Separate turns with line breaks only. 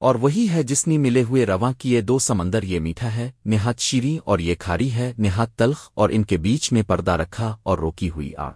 اور وہی ہے جس نے ملے ہوئے رواں کیے دو سمندر یہ میٹھا ہے نہات شیریں اور یہ کھاری ہے نہات تلخ اور ان کے بیچ میں پردہ رکھا اور روکی ہوئی آ